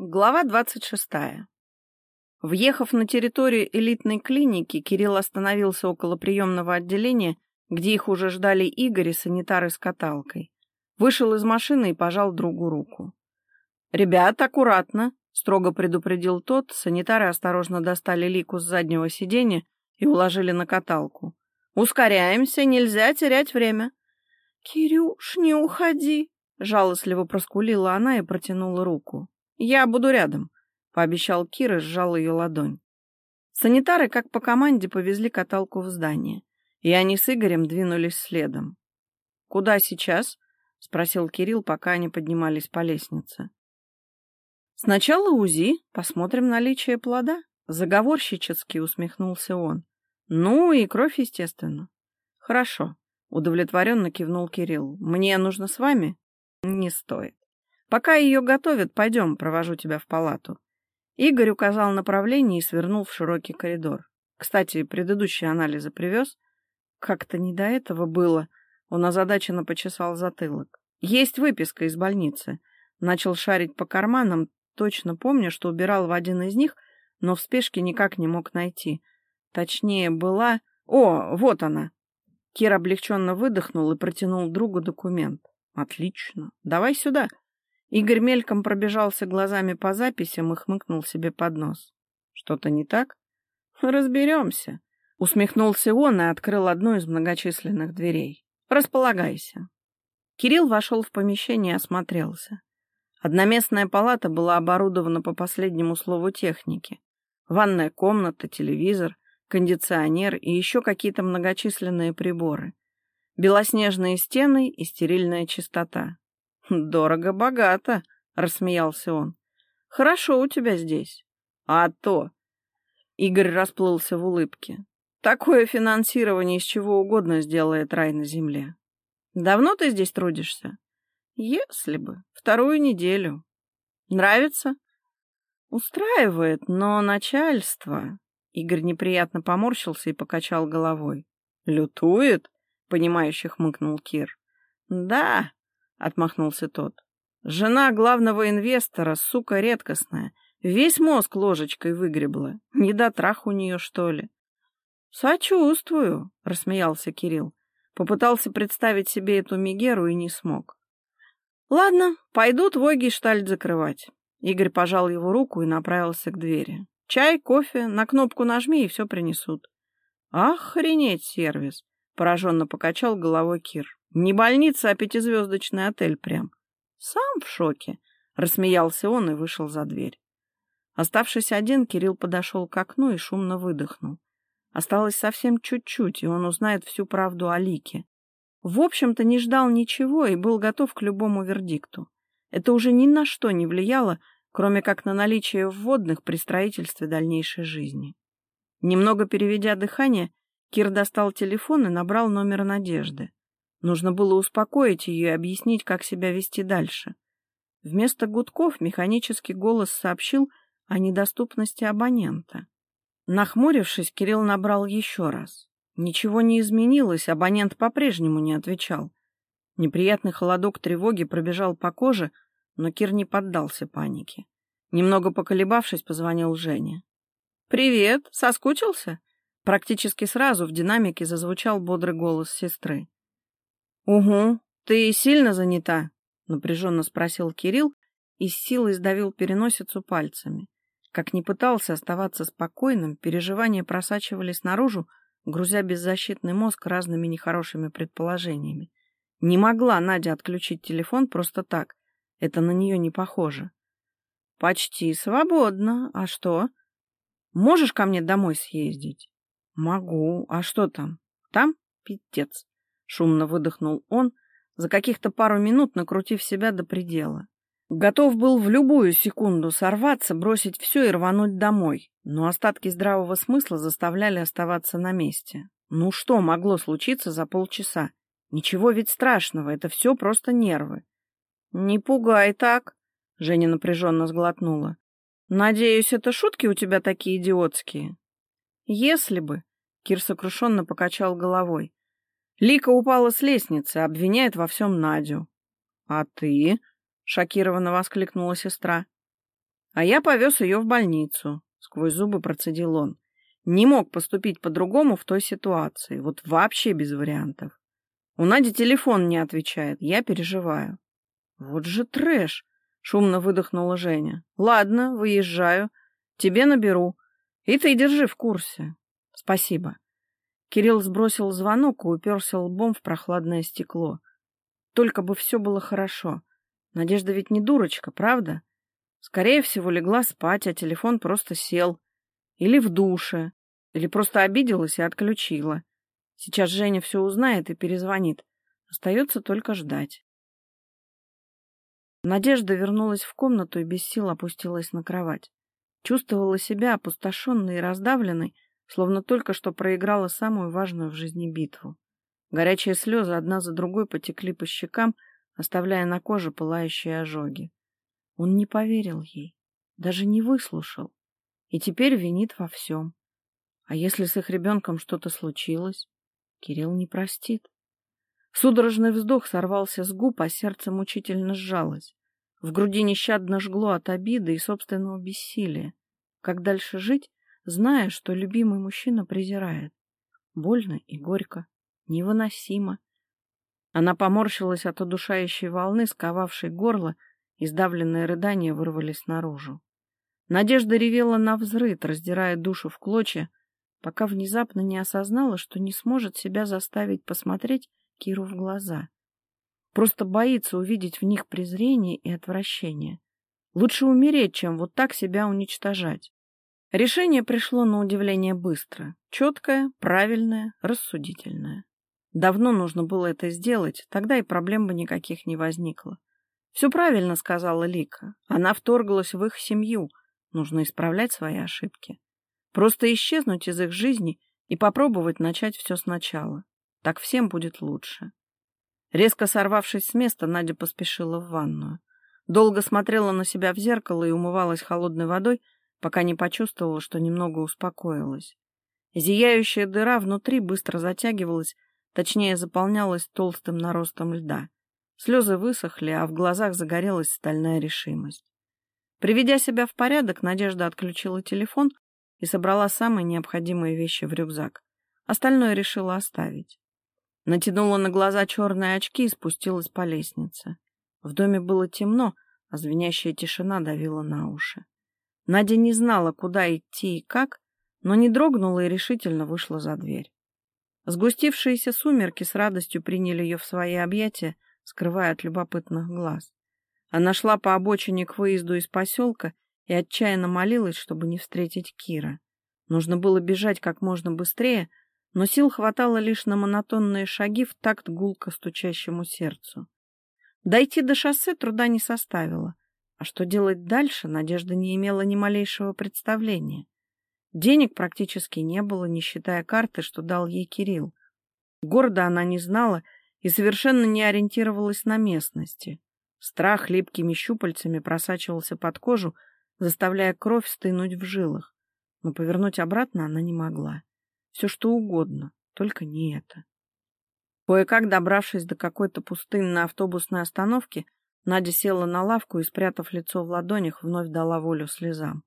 Глава 26. Въехав на территорию элитной клиники, Кирилл остановился около приемного отделения, где их уже ждали Игорь и санитары с каталкой. Вышел из машины и пожал другу руку. «Ребят, аккуратно!» — строго предупредил тот. Санитары осторожно достали Лику с заднего сиденья и уложили на каталку. «Ускоряемся, нельзя терять время!» «Кирюш, не уходи!» — жалостливо проскулила она и протянула руку. «Я буду рядом», — пообещал Кир и сжал ее ладонь. Санитары, как по команде, повезли каталку в здание, и они с Игорем двинулись следом. «Куда сейчас?» — спросил Кирилл, пока они поднимались по лестнице. «Сначала УЗИ, посмотрим наличие плода», — заговорщически усмехнулся он. «Ну и кровь, естественно». «Хорошо», — удовлетворенно кивнул Кирилл. «Мне нужно с вами?» «Не стоит». Пока ее готовят, пойдем, провожу тебя в палату. Игорь указал направление и свернул в широкий коридор. Кстати, предыдущие анализы привез? Как-то не до этого было. Он озадаченно почесал затылок. Есть выписка из больницы. Начал шарить по карманам, точно помню, что убирал в один из них, но в спешке никак не мог найти. Точнее, была... О, вот она! Кир облегченно выдохнул и протянул другу документ. Отлично. Давай сюда. Игорь мельком пробежался глазами по записям и хмыкнул себе под нос. Что-то не так? Разберемся. Усмехнулся он и открыл одну из многочисленных дверей. Располагайся. Кирилл вошел в помещение и осмотрелся. Одноместная палата была оборудована по последнему слову техники. Ванная комната, телевизор, кондиционер и еще какие-то многочисленные приборы. Белоснежные стены и стерильная чистота. «Дорого-богато», — рассмеялся он. «Хорошо у тебя здесь». «А то!» Игорь расплылся в улыбке. «Такое финансирование из чего угодно сделает рай на земле. Давно ты здесь трудишься?» «Если бы. Вторую неделю. Нравится?» «Устраивает, но начальство...» Игорь неприятно поморщился и покачал головой. «Лютует?» — понимающе хмыкнул Кир. «Да, — отмахнулся тот. «Жена главного инвестора, сука редкостная, весь мозг ложечкой выгребла. Не до трах у нее, что ли?» «Сочувствую», — рассмеялся Кирилл. Попытался представить себе эту Мегеру и не смог. «Ладно, пойду твой гештальт закрывать». Игорь пожал его руку и направился к двери. «Чай, кофе, на кнопку нажми, и все принесут». «Охренеть сервис!» — пораженно покачал головой Кир. Не больница, а пятизвездочный отель прям. Сам в шоке. Рассмеялся он и вышел за дверь. Оставшись один, Кирилл подошел к окну и шумно выдохнул. Осталось совсем чуть-чуть, и он узнает всю правду о Лике. В общем-то, не ждал ничего и был готов к любому вердикту. Это уже ни на что не влияло, кроме как на наличие вводных при строительстве дальнейшей жизни. Немного переведя дыхание, Кир достал телефон и набрал номер Надежды. Нужно было успокоить ее и объяснить, как себя вести дальше. Вместо гудков механический голос сообщил о недоступности абонента. Нахмурившись, Кирилл набрал еще раз. Ничего не изменилось, абонент по-прежнему не отвечал. Неприятный холодок тревоги пробежал по коже, но Кир не поддался панике. Немного поколебавшись, позвонил Жене. «Привет! Соскучился?» Практически сразу в динамике зазвучал бодрый голос сестры. «Угу. Ты сильно занята?» — напряженно спросил Кирилл и с силой сдавил переносицу пальцами. Как ни пытался оставаться спокойным, переживания просачивались наружу, грузя беззащитный мозг разными нехорошими предположениями. Не могла Надя отключить телефон просто так. Это на нее не похоже. «Почти свободно. А что? Можешь ко мне домой съездить?» «Могу. А что там?» «Там? Пиздец. Шумно выдохнул он, за каких-то пару минут накрутив себя до предела. Готов был в любую секунду сорваться, бросить все и рвануть домой, но остатки здравого смысла заставляли оставаться на месте. Ну что могло случиться за полчаса? Ничего ведь страшного, это все просто нервы. «Не пугай так», — Женя напряженно сглотнула. «Надеюсь, это шутки у тебя такие идиотские?» «Если бы», — Кир сокрушенно покачал головой. Лика упала с лестницы, обвиняет во всем Надю. — А ты? — шокированно воскликнула сестра. — А я повез ее в больницу, — сквозь зубы процедил он. Не мог поступить по-другому в той ситуации, вот вообще без вариантов. У Нади телефон не отвечает, я переживаю. Вот же трэш, — шумно выдохнула Женя. Ладно, выезжаю, тебе наберу. И ты держи в курсе. Спасибо. Кирилл сбросил звонок и уперся лбом в прохладное стекло. Только бы все было хорошо. Надежда ведь не дурочка, правда? Скорее всего, легла спать, а телефон просто сел. Или в душе. Или просто обиделась и отключила. Сейчас Женя все узнает и перезвонит. Остается только ждать. Надежда вернулась в комнату и без сил опустилась на кровать. Чувствовала себя опустошенной и раздавленной, словно только что проиграла самую важную в жизни битву. Горячие слезы одна за другой потекли по щекам, оставляя на коже пылающие ожоги. Он не поверил ей, даже не выслушал, и теперь винит во всем. А если с их ребенком что-то случилось, Кирилл не простит. Судорожный вздох сорвался с губ, а сердце мучительно сжалось. В груди нещадно жгло от обиды и собственного бессилия. Как дальше жить, зная, что любимый мужчина презирает? Больно и горько, невыносимо. Она поморщилась от удушающей волны, сковавшей горло, и сдавленные рыдания вырвались наружу. Надежда ревела на взрыд, раздирая душу в клочья, пока внезапно не осознала, что не сможет себя заставить посмотреть Киру в глаза. Просто боится увидеть в них презрение и отвращение. Лучше умереть, чем вот так себя уничтожать. Решение пришло на удивление быстро. Четкое, правильное, рассудительное. Давно нужно было это сделать, тогда и проблем бы никаких не возникло. Все правильно сказала Лика. Она вторглась в их семью. Нужно исправлять свои ошибки. Просто исчезнуть из их жизни и попробовать начать все сначала. Так всем будет лучше. Резко сорвавшись с места, Надя поспешила в ванную. Долго смотрела на себя в зеркало и умывалась холодной водой, пока не почувствовала, что немного успокоилась. Зияющая дыра внутри быстро затягивалась, точнее заполнялась толстым наростом льда. Слезы высохли, а в глазах загорелась стальная решимость. Приведя себя в порядок, Надежда отключила телефон и собрала самые необходимые вещи в рюкзак. Остальное решила оставить. Натянула на глаза черные очки и спустилась по лестнице. В доме было темно, а звенящая тишина давила на уши. Надя не знала, куда идти и как, но не дрогнула и решительно вышла за дверь. Сгустившиеся сумерки с радостью приняли ее в свои объятия, скрывая от любопытных глаз. Она шла по обочине к выезду из поселка и отчаянно молилась, чтобы не встретить Кира. Нужно было бежать как можно быстрее, но сил хватало лишь на монотонные шаги в такт гулко стучащему сердцу. Дойти до шоссе труда не составило, а что делать дальше, Надежда не имела ни малейшего представления. Денег практически не было, не считая карты, что дал ей Кирилл. Города она не знала и совершенно не ориентировалась на местности. Страх липкими щупальцами просачивался под кожу, заставляя кровь стынуть в жилах. Но повернуть обратно она не могла. Все что угодно, только не это. Кое-как добравшись до какой-то пустынной автобусной остановки, Надя села на лавку и, спрятав лицо в ладонях, вновь дала волю слезам.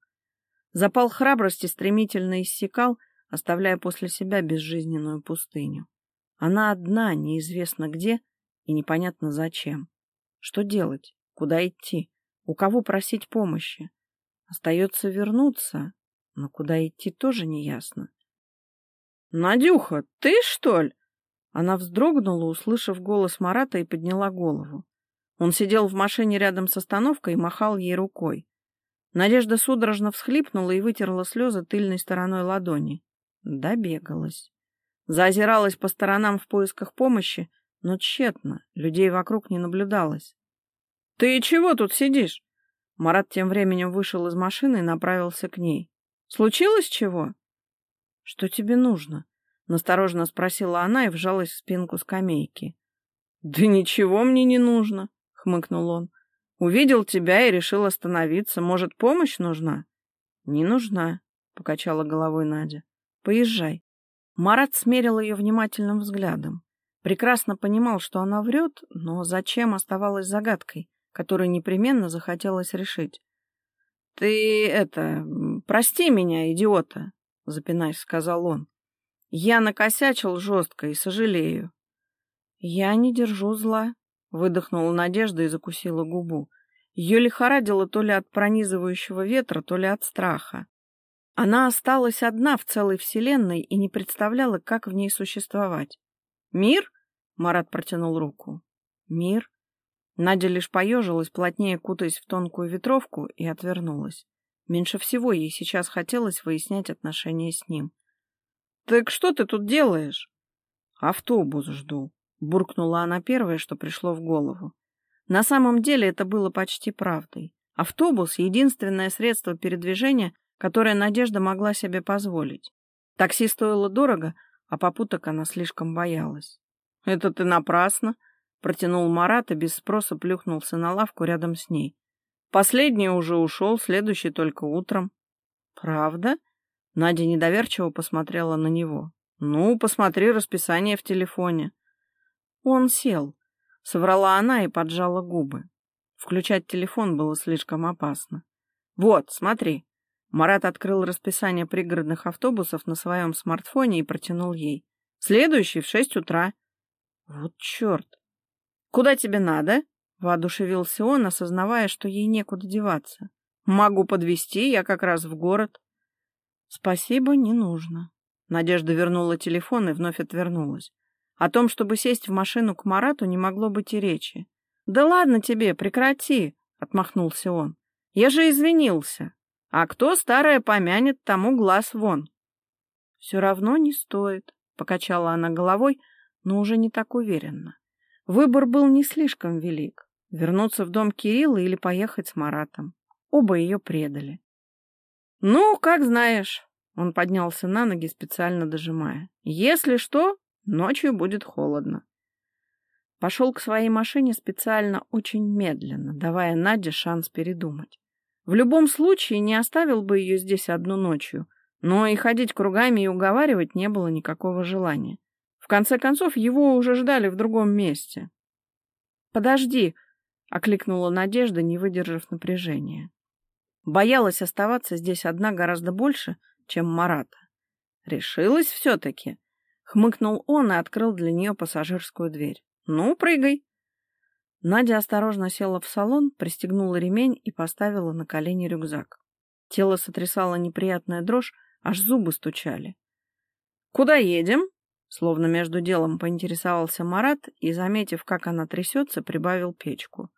Запал храбрости стремительно иссякал, оставляя после себя безжизненную пустыню. Она одна, неизвестно где и непонятно зачем. Что делать? Куда идти? У кого просить помощи? Остается вернуться, но куда идти тоже неясно. «Надюха, ты, что ли?» Она вздрогнула, услышав голос Марата, и подняла голову. Он сидел в машине рядом с остановкой и махал ей рукой. Надежда судорожно всхлипнула и вытерла слезы тыльной стороной ладони. Добегалась. Заозиралась по сторонам в поисках помощи, но тщетно, людей вокруг не наблюдалось. — Ты чего тут сидишь? Марат тем временем вышел из машины и направился к ней. — Случилось чего? — Что тебе нужно? — настороженно спросила она и вжалась в спинку скамейки. — Да ничего мне не нужно, — хмыкнул он. — Увидел тебя и решил остановиться. Может, помощь нужна? — Не нужна, — покачала головой Надя. — Поезжай. Марат смерил ее внимательным взглядом. Прекрасно понимал, что она врет, но зачем оставалась загадкой, которую непременно захотелось решить. Ты это, прости меня, идиота, запинаясь, сказал он. Я накосячил жестко и сожалею. Я не держу зла, выдохнула Надежда и закусила губу. Ее лихорадило то ли от пронизывающего ветра, то ли от страха. Она осталась одна в целой вселенной и не представляла, как в ней существовать. «Мир?» — Марат протянул руку. «Мир?» Надя лишь поежилась, плотнее кутаясь в тонкую ветровку, и отвернулась. Меньше всего ей сейчас хотелось выяснять отношения с ним. «Так что ты тут делаешь?» «Автобус жду», — буркнула она первое, что пришло в голову. На самом деле это было почти правдой. Автобус — единственное средство передвижения, которое Надежда могла себе позволить. Такси стоило дорого, а попуток она слишком боялась. — Это ты напрасно, — протянул Марат и без спроса плюхнулся на лавку рядом с ней. — Последний уже ушел, следующий только утром. — Правда? — Надя недоверчиво посмотрела на него. — Ну, посмотри расписание в телефоне. Он сел. Соврала она и поджала губы. Включать телефон было слишком опасно. «Вот, смотри». Марат открыл расписание пригородных автобусов на своем смартфоне и протянул ей. «Следующий в шесть утра». «Вот черт!» «Куда тебе надо?» — воодушевился он, осознавая, что ей некуда деваться. «Могу подвезти, я как раз в город». «Спасибо, не нужно». Надежда вернула телефон и вновь отвернулась. О том, чтобы сесть в машину к Марату, не могло быть и речи. «Да ладно тебе, прекрати!» — отмахнулся он. «Я же извинился. А кто старое помянет, тому глаз вон». «Все равно не стоит», — покачала она головой, но уже не так уверенно. Выбор был не слишком велик — вернуться в дом Кирилла или поехать с Маратом. Оба ее предали. «Ну, как знаешь», — он поднялся на ноги, специально дожимая. «Если что, Ночью будет холодно. Пошел к своей машине специально очень медленно, давая Наде шанс передумать. В любом случае не оставил бы ее здесь одну ночью, но и ходить кругами и уговаривать не было никакого желания. В конце концов, его уже ждали в другом месте. «Подожди!» — окликнула Надежда, не выдержав напряжения. Боялась оставаться здесь одна гораздо больше, чем Марата. Решилась все-таки. Хмыкнул он и открыл для нее пассажирскую дверь. «Ну, прыгай!» Надя осторожно села в салон, пристегнула ремень и поставила на колени рюкзак. Тело сотрясало неприятная дрожь, аж зубы стучали. «Куда едем?» Словно между делом поинтересовался Марат и, заметив, как она трясется, прибавил печку.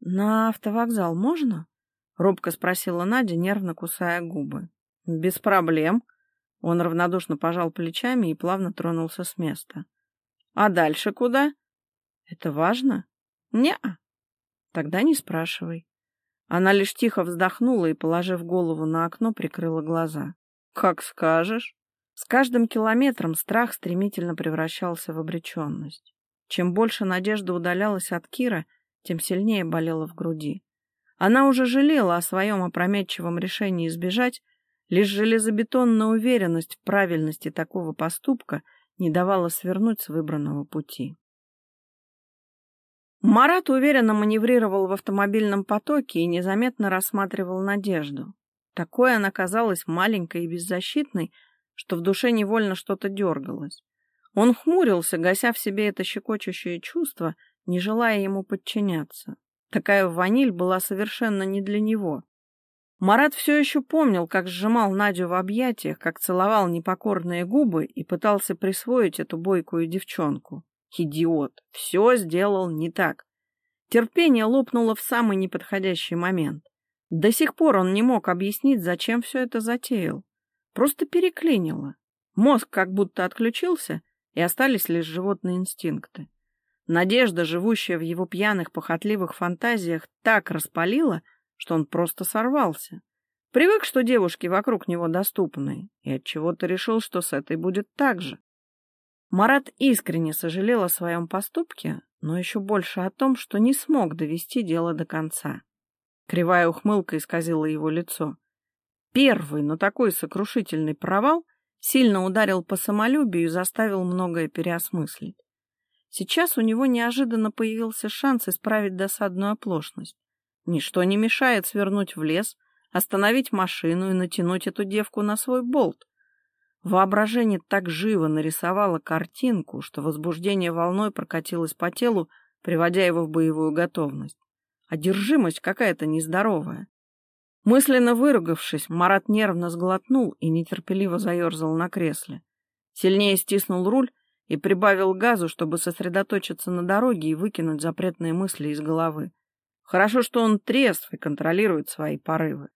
«На автовокзал можно?» — робко спросила Надя, нервно кусая губы. «Без проблем», он равнодушно пожал плечами и плавно тронулся с места. «А дальше куда?» «Это важно?» «Не-а». «Тогда не спрашивай». Она лишь тихо вздохнула и, положив голову на окно, прикрыла глаза. «Как скажешь». С каждым километром страх стремительно превращался в обреченность. Чем больше Надежда удалялась от Кира, тем сильнее болела в груди. Она уже жалела о своем опрометчивом решении избежать, Лишь железобетонная уверенность в правильности такого поступка не давала свернуть с выбранного пути. Марат уверенно маневрировал в автомобильном потоке и незаметно рассматривал Надежду. Такой она казалась маленькой и беззащитной, что в душе невольно что-то дергалось. Он хмурился, гася в себе это щекочущее чувство, не желая ему подчиняться. Такая ваниль была совершенно не для него. Марат все еще помнил, как сжимал Надю в объятиях, как целовал непокорные губы и пытался присвоить эту бойкую девчонку. Идиот! Все сделал не так. Терпение лопнуло в самый неподходящий момент. До сих пор он не мог объяснить, зачем все это затеял. Просто переклинило. Мозг как будто отключился, и остались лишь животные инстинкты. Надежда, живущая в его пьяных, похотливых фантазиях, так распалила, что он просто сорвался. Привык, что девушки вокруг него доступны, и отчего-то решил, что с этой будет так же. Марат искренне сожалел о своем поступке, но еще больше о том, что не смог довести дело до конца. Кривая ухмылка исказила его лицо. Первый, но такой сокрушительный провал сильно ударил по самолюбию и заставил многое переосмыслить. Сейчас у него неожиданно появился шанс исправить досадную оплошность. Ничто не мешает свернуть в лес, остановить машину и натянуть эту девку на свой болт. Воображение так живо нарисовало картинку, что возбуждение волной прокатилось по телу, приводя его в боевую готовность. Одержимость какая-то нездоровая. Мысленно выругавшись, Марат нервно сглотнул и нетерпеливо заерзал на кресле. Сильнее стиснул руль и прибавил газу, чтобы сосредоточиться на дороге и выкинуть запретные мысли из головы. Хорошо, что он трезв и контролирует свои порывы.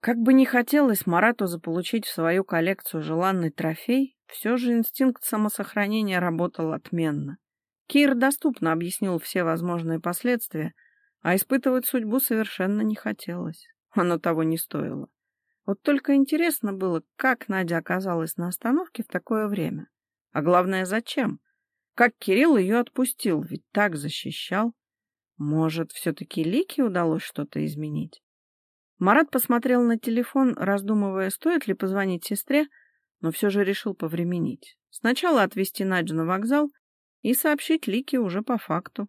Как бы ни хотелось Марату заполучить в свою коллекцию желанный трофей, все же инстинкт самосохранения работал отменно. Кир доступно объяснил все возможные последствия, а испытывать судьбу совершенно не хотелось. Оно того не стоило. Вот только интересно было, как Надя оказалась на остановке в такое время. А главное, зачем? Как Кирилл ее отпустил, ведь так защищал. Может, все-таки Лике удалось что-то изменить? Марат посмотрел на телефон, раздумывая, стоит ли позвонить сестре, но все же решил повременить. Сначала отвезти Надю на вокзал и сообщить Лике уже по факту.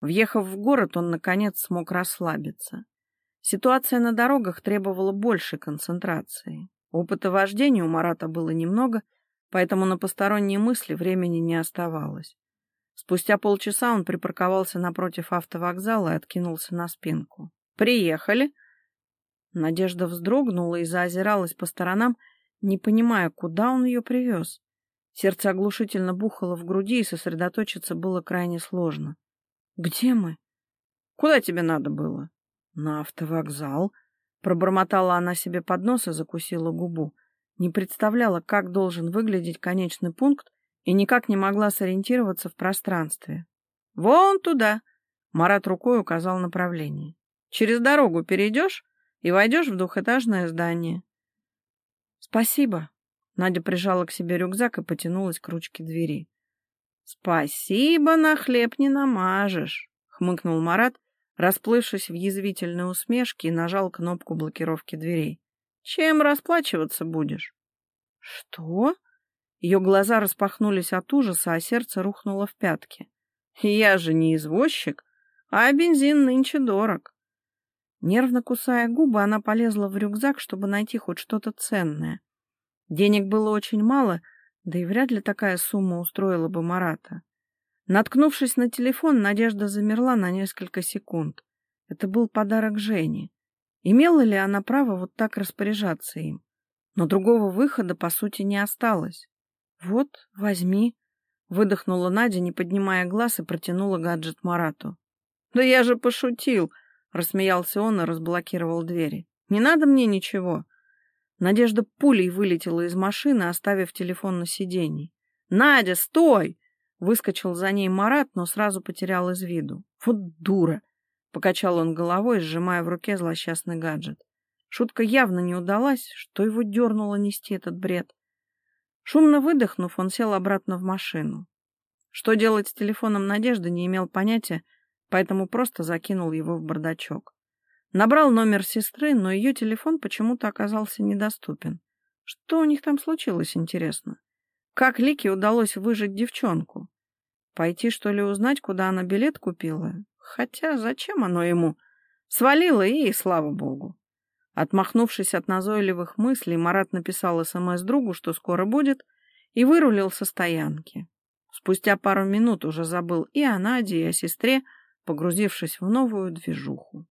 Въехав в город, он, наконец, смог расслабиться. Ситуация на дорогах требовала большей концентрации. Опыта вождения у Марата было немного, поэтому на посторонние мысли времени не оставалось. Спустя полчаса он припарковался напротив автовокзала и откинулся на спинку. «Приехали!» Надежда вздрогнула и заозиралась по сторонам, не понимая, куда он ее привез. Сердце оглушительно бухало в груди, и сосредоточиться было крайне сложно. «Где мы?» «Куда тебе надо было?» «На автовокзал», — пробормотала она себе под нос и закусила губу. Не представляла, как должен выглядеть конечный пункт, и никак не могла сориентироваться в пространстве. «Вон туда!» — Марат рукой указал направление. «Через дорогу перейдешь и войдешь в двухэтажное здание». «Спасибо!» — Надя прижала к себе рюкзак и потянулась к ручке двери. «Спасибо, на хлеб не намажешь!» — хмыкнул Марат расплывшись в язвительной усмешке, и нажал кнопку блокировки дверей. «Чем расплачиваться будешь?» «Что?» Ее глаза распахнулись от ужаса, а сердце рухнуло в пятки. «Я же не извозчик, а бензин нынче дорог». Нервно кусая губы, она полезла в рюкзак, чтобы найти хоть что-то ценное. Денег было очень мало, да и вряд ли такая сумма устроила бы Марата. Наткнувшись на телефон, Надежда замерла на несколько секунд. Это был подарок Жене. Имела ли она право вот так распоряжаться им? Но другого выхода, по сути, не осталось. «Вот, возьми», — выдохнула Надя, не поднимая глаз, и протянула гаджет Марату. «Да я же пошутил», — рассмеялся он и разблокировал двери. «Не надо мне ничего». Надежда пулей вылетела из машины, оставив телефон на сиденье. «Надя, стой!» Выскочил за ней Марат, но сразу потерял из виду. Вот дура! Покачал он головой, сжимая в руке злосчастный гаджет. Шутка явно не удалась, что его дернуло нести этот бред. Шумно выдохнув, он сел обратно в машину. Что делать с телефоном Надежды, не имел понятия, поэтому просто закинул его в бардачок. Набрал номер сестры, но ее телефон почему-то оказался недоступен. Что у них там случилось, интересно? Как Лике удалось выжить девчонку? Пойти, что ли, узнать, куда она билет купила? Хотя зачем оно ему? Свалила и, слава богу. Отмахнувшись от назойливых мыслей, Марат написал СМС другу, что скоро будет, и вырулил со стоянки. Спустя пару минут уже забыл и о Наде, и о сестре, погрузившись в новую движуху.